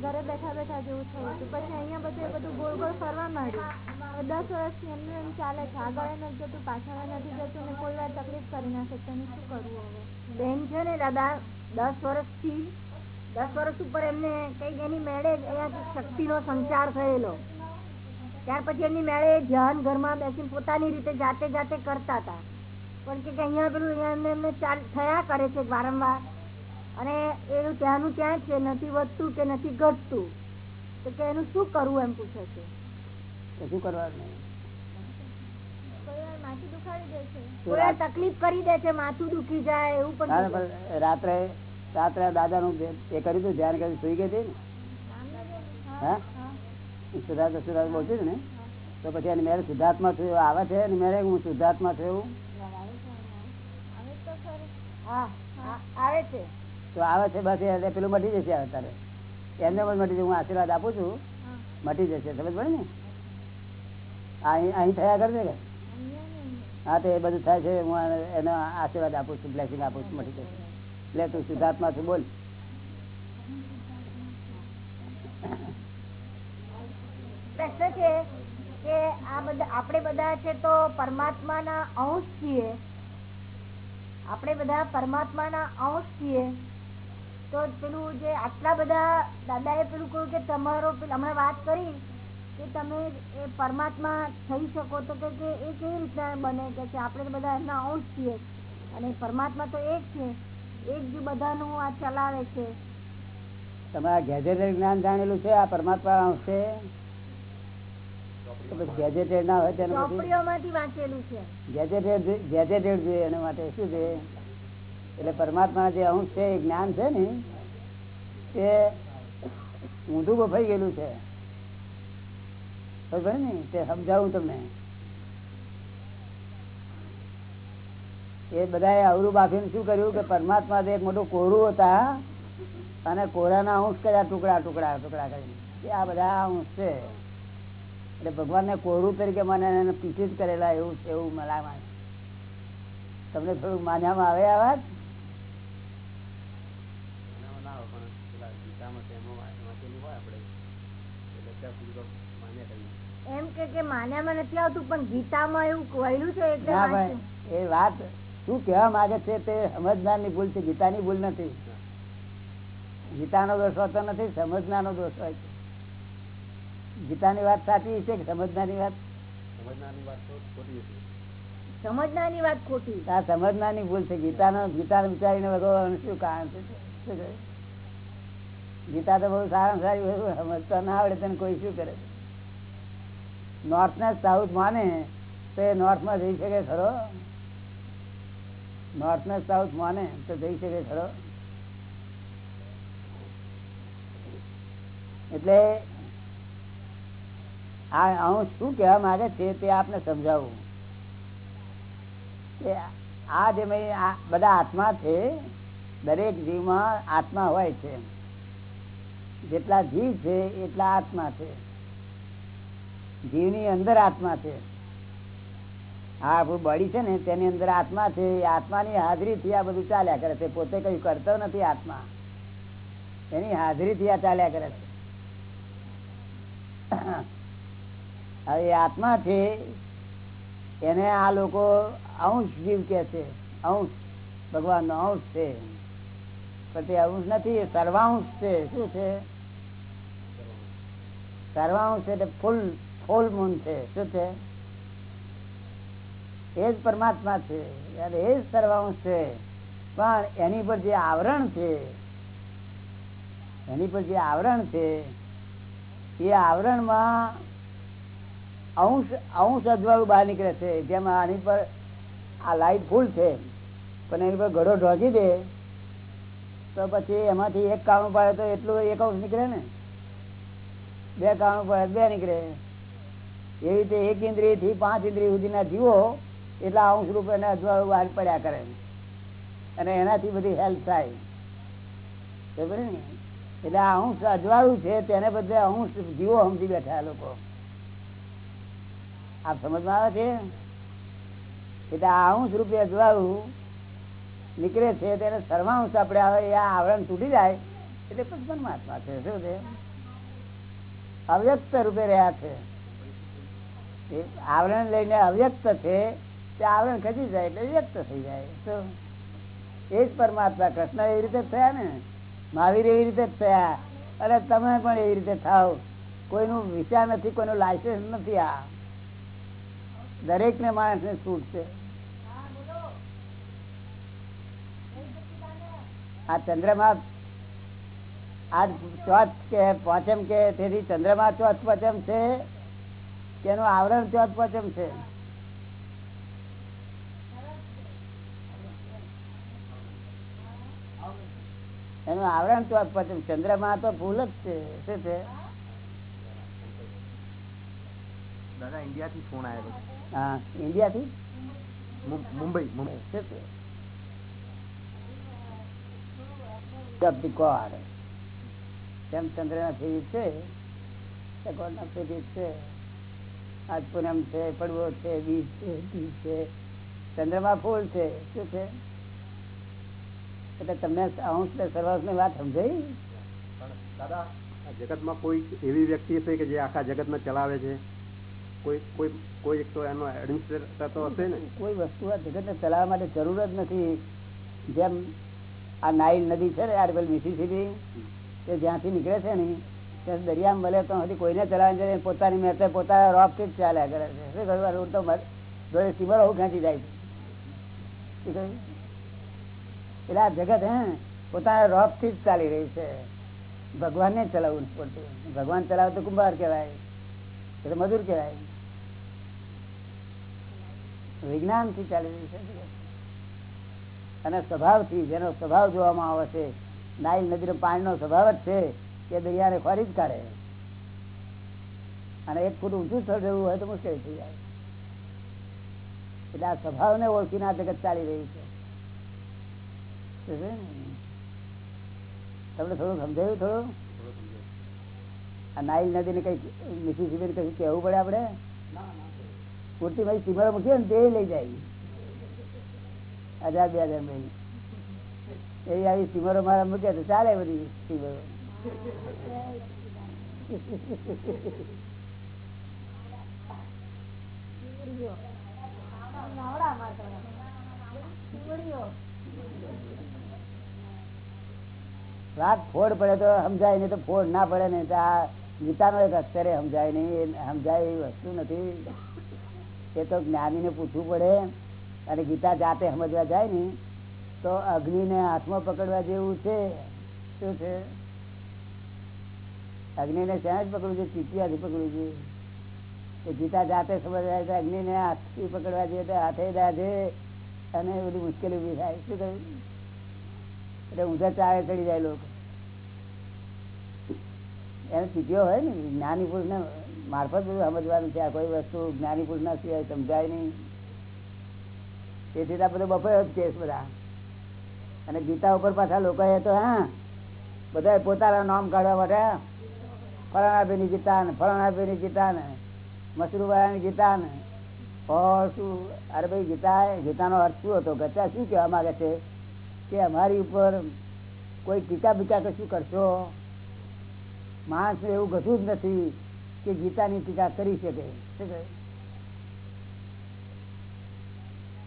G: ઘરે બેઠા બેઠા જેવું થયું હતું. પછી અહીંયા બધું બધું ગોળ ગોળ ફરવા માંડ્યું. દસ વર્ષથી એમનું એમ ચાલે છે. આગળ નથી જતું પાછળ નથી જતું ને કોઈ વાર તકલીફ કરી નાખે તો શું કરવું હવે?
C: બેન છે ને દાદા દસ વર્ષથી દસ વર્ષ ઉપર એમને કઈ એની મેળે જ અહીંયા શક્તિનો સંચાર થયેલો. ત્યાર પછી એમની મેળે ધ્યાન ઘરમાં બેસીને પોતાની રીતે જાતે જાતે કરતા હતા. પણ કે અહીંયા પેલું અહીંયા એમને એમને થયા કરે છે વારંવાર. અને એનું ત્યાંનું ત્યાં છે નથી વધતું કે નથી ઘટતું. તો કે એનું શું કરવું એમ પૂછે છે?
A: શું કરવાનું?
C: તકલીફ કરી દે છે માથું દુખી જાય એવું પણ
A: રાત્રે રાત્રે દાદા નું એ કર્યું હતું ધ્યાન કર્યું સુઈ ગઈ હતી ને? શુદ્ધાત્મા શુદ્ધાત્મા બોલતી ને, તો પછી એની મેરે સિદ્ધાર્થમાં થયું, આવે છે અને મેરે હું સિદ્ધાર્થમાં થયું?
G: તો
C: આવે છે
A: બસ એટલે પેલું મટી જશે અત્યારે એમને પણ મટી જશે, હું આશીર્વાદ આપું છું. મટી જશે, સમજ પડે ને? અહીં અહીં થયા કરશે કે?
G: ને.
A: હા, તો એ બધું થાય છે, હું એનો આશીર્વાદ આપું છું બ્લેસિંગ આપું છું, મટી જશે. એટલે તું સિદ્ધાર્થમાં છું, બોલ.
C: પ્રશ્ન છે કે આ બધા, આપણે બધા છે તો પરમાત્માના અંશ છીએ. આપણે બધા પરમાત્માના અંશ છીએ. તો પેલું જે આટલા બધા દાદાએ પેલું કહ્યું કે તમારો હમણાં વાત કરી કે તમે એ પરમાત્મા થઈ શકો તો કે એ કેવી રીતના બને કે આપણે બધા એમના અંશ છીએ. અને પરમાત્મા તો એક છે. એક જે બધાનું આ ચલાવે છે.
A: તમારા ગેજેટેડ જ્ઞાન જાણેલું છે? આ પરમાત્મા અંશ છે? ગેજેટેડ ના હોય તેનું પછી
C: ચોપડીઓમાંથી વાંચેલું છે.
A: ગેજેટેડ ગેજેટેડ જોઈએ એના માટે શું છે એટલે પરમાત્મા જે અંશ છે એ જ્ઞાન છે ને તે ઊંધું બફાઈ ગયેલું છે. ખબર ને? તે સમજાવું તમને. એ બધાએ અવરું બાફીને શું કર્યું કે પરમાત્મા જે એક મોટું કોરું હતા અને કોરાના અંશ કર્યા ટુકડા ટુકડા ટુકડા કરીને. આ બધા અંશ છે. એટલે ભગવાનને કોરું તરીકે મને એને જ કરેલા એવું એવું મને તમને થોડું માન્યામાં આવે આ વાત?
F: ના એમાં
C: કે કે માન્યામાં નથી આવતું પણ ગીતામાં એવું કહેલું છે એટલે
A: ના એ વાત શું કહેવા માંગે છે તે સમજનારની ભૂલ છે ગીતાની ભૂલ નથી. ગીતાનો દોષ હોતો નથી સમજનારનો દોષ હોય છે. ગીતાની વાત સાચી છે કે સમજનારી વાત?
F: સમજનારી વાત ખોટી હતી
C: સમજનારની વાત ખોટી.
A: આ સમજનારી ભૂલ છે. ગીતાનો ગીતાને વિચારીને ભગવાન શું કારણ છે? ગીતા તો બહુ સારા સારી હોય સમજતા ના આવડે તેને કોઈ શું કરે? નોર્થ ને સાઉથ માને તો એ નોર્થમાં જઈ શકે ખરો? નોર્થ ને સાઉથ માને તો જઈ શકે ખરો? એટલે આ અંશ શું કહેવા માંગે છે તે આપને સમજાવું. કે આ જે બધા આત્મા છે, દરેક જીવમાં આત્મા હોય છે. જેટલા જીવ છે, એટલા આત્મા છે. જીવની અંદર આત્મા છે. આ આપણું બોડી છે ને, તેની અંદર આત્મા છે. એ આત્માની હાજરીથી આ બધું ચાલ્યા કરે છે. પોતે કઈ કરતો નથી આત્મા. એની હાજરીથી આ ચાલ્યા કરે છે. હવે આત્મા છે, એને આ લોકો અંશ જીવ કે છે, અંશ ભગવાન નો અંશ છે. પણ તે અંશ નથી સર્વાંશ છે. શું છે? સર્વાંશ એટલે ફૂલ ફૂલ મૂન છે. શું છે? એ જ પરમાત્મા છે. એ જ સર્વાંશ છે. પણ એની પર જે આવરણ છે, એની પર જે આવરણ છે, એ આવરણમાં અંશ અંશ અજવાળું બહાર નીકળે છે. જેમાં આની પર આ લાઈટ ફૂલ છે. પણ એની પર ઘડો ઢોકી દે, તો પછી એમાંથી એક કાણું પાડે તો એટલું એક અંશ નીકળે ને? બે કાણું પાડે બે નીકળે. એવી રીતે એક ઇન્દ્રિયથી પાંચ ઇન્દ્રિય સુધીના જીવો એટલા અંશ રૂપે એને અજવાળું બહાર પડ્યા કરે અને એનાથી બધી હેલ્પ થાય. એટલે આ અંશ અજવાળું છે, તેને બદલે અંશ જીવો સમજી બેઠા લોકો. આપ સમજમાં આવે છે? એટલે આ અંશ રૂપે અજવાળું નીકળે છે તેને સર્વાંશ આપણે આવે, એ આવરણ તૂટી જાય, એટલે પછી પરમાત્મા છે, શું છે? અવ્યક્ત રૂપે રહ્યા છે. આવરણ લઈને અવ્યક્ત છે, તે આવરણ ખસી જાય, એટલે વ્યક્ત થઈ જાય. તો એ જ પરમાત્મા કૃષ્ણ એવી રીતે થયા ને? મહાવીર એવી રીતે થયા. અને તમે પણ એવી રીતે થાવ કોઈનું વિચાર નથી, કોઈનું લાયસન્સ નથી આ. દરેક ને માણસ ને છૂટ છે. આ ચંદ્રમા આ ચોથ કે પાંચમ કે તેથી ચંદ્રમા ચોથ પાંચમ છે એનું આવરણ ચોથ પાંચમ છે. એનું આવરણ ચોથ પાંચમ, ચંદ્રમા તો ભૂલ જ છે. શું છે?
F: દાદા, ઇન્ડિયાથી ફોન આવેલો
A: હા ઇન્ડિયાથી
F: મુંબઈ મુંબઈ.
A: the God. ચંદ્રના ફેરી છે ચકોરના ફેરી છે આજ પૂનમ છે પડવો છે બીજ છે બીજ છે ચંદ્રમા ફૂલ છે. શું છે? એટલે તમને અંશ ને સર્વાંશની વાત સમજાઈ?
F: દાદા આ જગતમાં કોઈ એવી વ્યક્તિ છે કે જે આખા જગતને ચલાવે છે? કોઈ કોઈ કોઈ એક તો એનો એડમિનિસ્ટ્રેટર તો હશે ને?
A: કોઈ વસ્તુ આ જગતને ચલાવવા માટે જરૂર જ નથી. જેમ આ નાઇલ નદી છે ને યાર પેલી મિસિસિપી તે જ્યાંથી નીકળે છે ને ત્યાં દરિયામાં મળે તો હજી કોઈને ચલાવે છે પોતાની મેસે પોતાના રોપથી જ ચાલ્યા કરે છે. શું કહ્યું? રોડ તો જોડે સ્ટીમર હું ખેંચી જાય છે. એટલે આ જગત હે પોતાના રોપથી જ ચાલી રહી છે. ભગવાનને ચલાવવું પડતું. ભગવાન ચલાવે તો કુંભાર કહેવાય. એટલે મજૂર કહેવાય. વિજ્ઞાનથી ચાલી રહ્યું છે અને સ્વભાવથી જેનો સ્વભાવ જોવામાં આવે છે નાઇલ નદીનો પાણીનો સ્વભાવ જ છે કે દરિયાને ખોરી જ કાઢે. અને એક ફૂટ ઊંચું સ્થળ જવું હોય તો મુશ્કેલ થઈ જાય. એટલે આ સ્વભાવને ઓળખીને આ જગત ચાલી રહ્યું છે. તમને થોડું સમજાયું થોડું? આ નાઇલ નદીને કઈ મિસિસિપીને કઈ કહેવું પડે આપણે? પૂરતી ભાઈ સીમા મૂકીએ ને તે લઈ જાય. હજાર બે હજાર મહિને. એવી ફોડ પડે તો સમજાય નહીં તો ફોડ ના પડે નહીં તો આ ગીતાનો એક અક્ષરે સમજાય નહીં. સમજાય એવી વસ્તુ નથી. એ તો જ્ઞાનીને પૂછવું પડે. અને ગીતા જાતે સમજવા જાય ને, તો અગ્નિને હાથમાં પકડવા જેવું છે. શું છે? અગ્નિને ત્યાં જ પકડવું છે? ચીટિયાથી પકડવું છે? તો ગીતા જાતે સમજવા તો અગ્નિને હાથથી પકડવા જઈએ તો હાથે દાજે અને બધી મુશ્કેલી ઊભી થાય. શું કહ્યું? એટલે ઊંધા ચાવે ચડી જાય લોકો. એને શીખ્યો હોય ને જ્ઞાની પુરુષ ને મારફત બધું સમજવાનું છે. આ કોઈ વસ્તુ જ્ઞાની પુરુષ ના સિવાય સમજાય નહીં. તેથી આ બધો જ કેસ બધા. અને ગીતા ઉપર પાછા લોકોએ તો, હા બધા પોતાના નામ કાઢવા માટે ફલાણાભાઈની ગીતા ને ફલાણાભાઈની ગીતા ને મસરૂબાની ગીતા ને. શું? અરે ભાઈ ગીતા ગીતાનો અર્થ શું હતો? ગચ્ચા શું કહેવા માગે છે? કે અમારી ઉપર કોઈ ટીકા બીકા કશું કરશો? માણસ એવું ઘટું જ નથી કે ગીતાની ટીકા કરી શકે.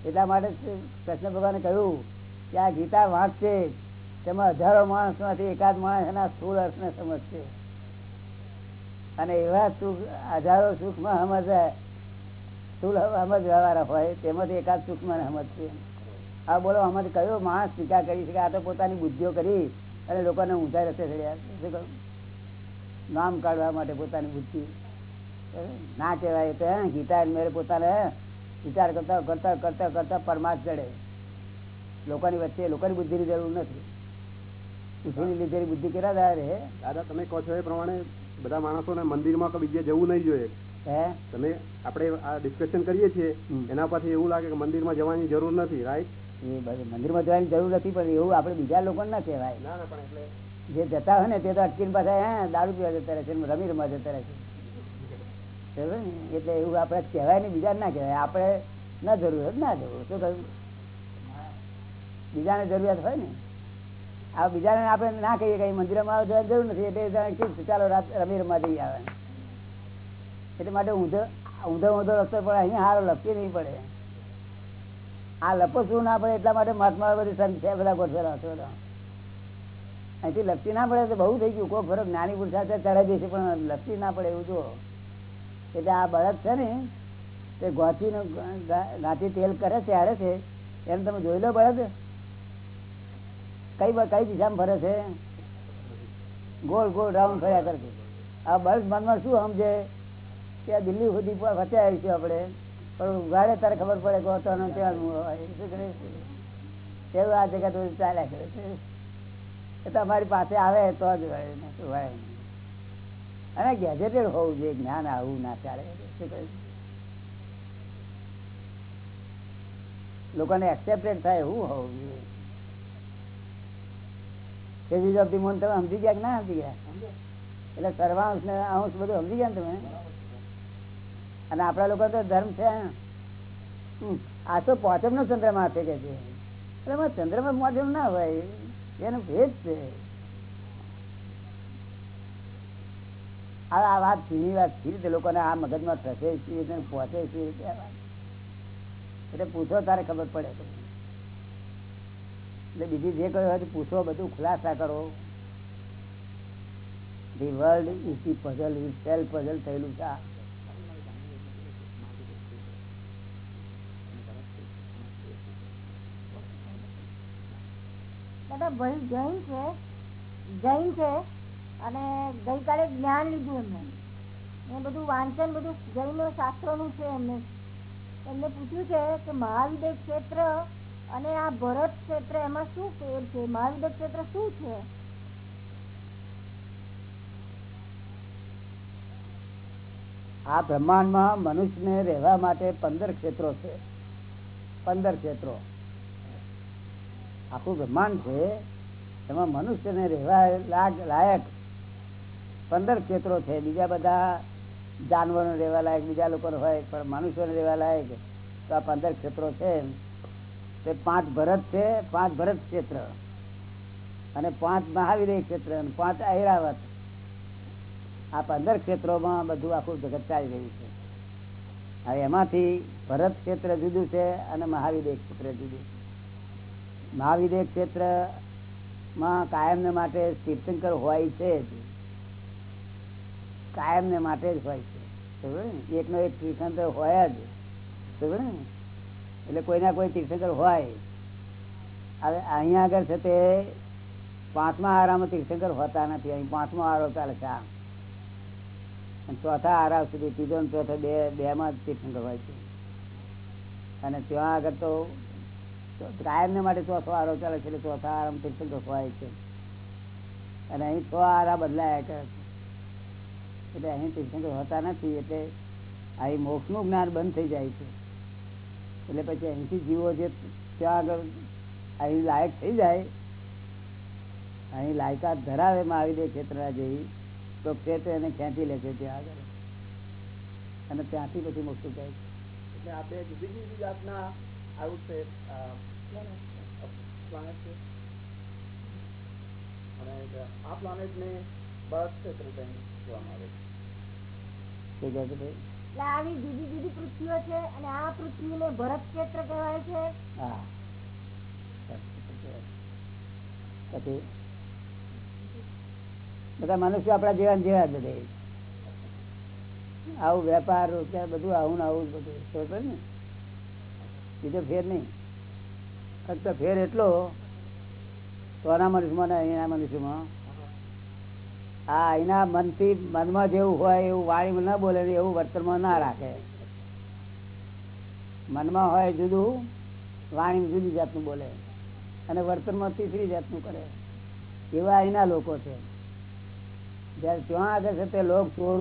A: એટલા માટે કૃષ્ણ ભગવાને કહ્યું કે આ ગીતા વાંચશે તેમાં હજારો માણસમાંથી એકાદ માણસ એના સ્થૂળ અર્થને સમજશે. અને એવા સુખ હજારો સુખમાં સમજાય સ્થુલ સમજવા વાળા હોય તેમાંથી એકાદ સુખમાં સમજશે. આ બોલો આમાંથી કયો માણસ ટીકા કરી શકે? આ તો પોતાની બુદ્ધિઓ કરી અને લોકોને ઊંધા રસ્તે ચડ્યા. શું કહ્યું? નામ કાઢવા માટે પોતાની બુદ્ધિ. ના કહેવાય તો ગીતા મેરે પોતાને વિચાર કરતા કરતા કરતા કરતા પરમાર્થ ચડે. લોકોની વચ્ચે લોકોની બુદ્ધિની જરૂર નથી. લીધેલી બુદ્ધિ કેટલા રહે
F: દાદા તમે કહો છો એ પ્રમાણે બધા માણસોને મંદિરમાં બીજે જવું નહીં જોઈએ.
A: હે?
F: તમે આપણે આ ડિસ્કશન કરીએ છીએ એના પરથી એવું લાગે કે મંદિરમાં જવાની જરૂર નથી રાઈટ
A: બધું મંદિરમાં જવાની જરૂર નથી પણ એવું આપણે બીજા લોકોને ના કહેવાય.
F: ના ના પણ એટલે
A: જે જતા હોય ને તે તો અટકીને પાછા, હે, દારૂ પીવા જતા રહે છે રમી રમવા જતા રહે છે? એટલે એવું આપણે કહેવાય ને બીજા ના કહેવાય. આપણે ના જરૂર ના જવું શું કહ્યું? બીજાને જરૂરિયાત હોય ને? આ બીજાને આપણે ના કહીએ કઈ મંદિરમાં આવે જરૂર નથી. એટલે ચાલો રાત રમી રમવા જઈ આવે એટલે માટે ઊંધો ઊંધો ઊંધો રસ્તો પડે અહીંયા હારો લપકી નહીં પડે. આ લપસવું ના પડે એટલા માટે મહાત્મા બધી સંત છે બધા ગોઠવેલા છે બધા. અહીંથી લપસી ના પડે તો બહુ થઈ ગયું. કોઈ ફરક નાની પુરુષ સાથે ચડાઈ જશે પણ લપસી ના પડે એવું જુઓ. એટલે આ બળદ છે ને, તે ગોચીને ગાંઠી તેલ કરે છે હારે છે. એમ તમે જોઈ લો બળદ કઈ કઈ દિશામાં ફરે છે? ગોળ ગોળ રાઉન્ડ ફર્યા કરશે. આ બળદ મનમાં શું સમજે? કે આ દિલ્હી સુધી વચ્ચે આવીશું આપણે. પણ ઉગાડે તારે ખબર પડે ગોતો ત્યાં શું કરે એવું આ જગ્યા તો ચાલ્યા કરે છે. તમારી પાસે આવે તો જ અને ગેજેટેડ હોવું જોઈએ, જ્ઞાન આવું ના ચાલે. લોકોને એક્સેપ્ટેડ થાય એવું હોવું જોઈએ. સમજી ગયા કે ના સમજી ગયા? એટલે સર્વાંશ ને અંશ બધું સમજી ગયા તમે? અને આપડા લોકો તો ધર્મ છે. આ તો પોચમ નો ચંદ્રમા આપે કે છે. ચંદ્રમા મોજમ ના હોય. એનો ભેદ છે. આ વાત ધીમી વાત સી રીતે લોકોને આ મગજમાં થશે પહોંચે સી એટલે પૂછો તારે ખબર પડે એટલે બીજી જે કહ્યું હોય પૂછો બધું, ખુલાસા કરો. The world is the puzzle is self puzzle થયેલું છે આ.
C: દાદા ભાઈ જૈન છે જૈન છે અને ગઈકાલે જ્ઞાન લીધું એમને. એ બધું વાંચન બધું જૈન શાસ્ત્રોનું છે એમને. એમને પૂછ્યું છે કે મહાવિદ્ય ક્ષેત્ર અને આ ભરત ક્ષેત્ર એમાં શું ફેર છે? મહાવિદ્ય ક્ષેત્ર શું છે?
A: આ બ્રહ્માંડમાં મનુષ્યને રહેવા માટે પંદર ક્ષેત્રો છે. પંદર ક્ષેત્રો. આખું બ્રહ્માંડ છે, એમાં મનુષ્યને રહેવા લાયક પંદર ક્ષેત્રો છે. બીજા બધા જાનવરો રહેવા લાયક, બીજા લોકો હોય, પણ મનુષ્યોને રહેવા લાયક. તો આ પંદર ક્ષેત્રો છે. તે પાંચ ભરત છે, પાંચ ભરત ક્ષેત્ર. અને પાંચ મહાવીર ક્ષેત્ર અને પાંચ ઐરાવત આ પંદર ક્ષેત્રોમાં બધું આખું જગત ચાલી રહ્યું છે. હવે એમાંથી ભરત ક્ષેત્ર જુદું છે અને મહાવીર ક્ષેત્ર જુદું છે. મહાવિદ્ય ક્ષેત્રમાં કાયમ ને માટે તીર્થંકર હોય છે જ. કાયમ ને માટે જ હોય છે? એકનો એક તીર્થંકર હોય જ. ને? એટલે કોઈના કોઈ તીર્થંકર હોય. અહીંયા આગળ છે તે પાંચમા આરામાં તીર્થંકર હોતા નથી. અહીં પાંચમો આરો ચાલે છે ચોથા આરામ સુધી ત્રીજો ચોથો બે બે માં જ તીર્થંકર હોય છે. અને ત્યાં આગળ તો કાયમ ને માટે ચોથો આરો ચાલે છે ચોથા આરામ તીર્થંકર હોય છે. અને અહીં છ આરા બદલાયા કરે છે. એટલે અહીં તીર્થંકર હોતા નથી, એટલે અહીં મોક્ષનું જ્ઞાન બંધ થઈ જાય છે. એટલે પછી અહીંથી જીવો જે ત્યાં આગળ અહીં લાયક થઈ જાય, અહીં લાયકાત ધરાવે મહાવીર ક્ષેત્રના જેવી, તો ક્ષેત્ર એને ખેંચી લે છે ત્યાં આગળ. અને ત્યાંથી પછી મોક્ષ જાય છે.
F: એટલે આ જુદી જુદી જાતના આવું છે planet છે અને આ પ્લાનેટ ને બરફ ક્ષેત્ર કઈ કહેવામાં આવે છે
C: આવી જુદી જુદી પૃથ્વીઓ છે અને આ પૃથ્વીને ભરત ક્ષેત્ર કહેવાય છે
A: હા પછી બધા મનુષ્ય આપણા જેવા જેવા જ બધે આવું વેપાર બધું આવું ને આવું બધું ને બીજો ફેર નહીં. ફક્ત ફેર એટલો તોના મનુષ્યમાં ને મનુષ્યમાં આ અહીંના મનથી મનમાં જેવું હોય એવું વાણીમાં ના બોલે એવું વર્તનમાં ના રાખે. મનમાં હોય જુદું, વાણી જુદી જાતનું બોલે અને વર્તનમાં તીસરી જાતનું કરે. એવા અહીંના લોકો છે. જયારે ત્યાં આગળ છે તે લોક ચોર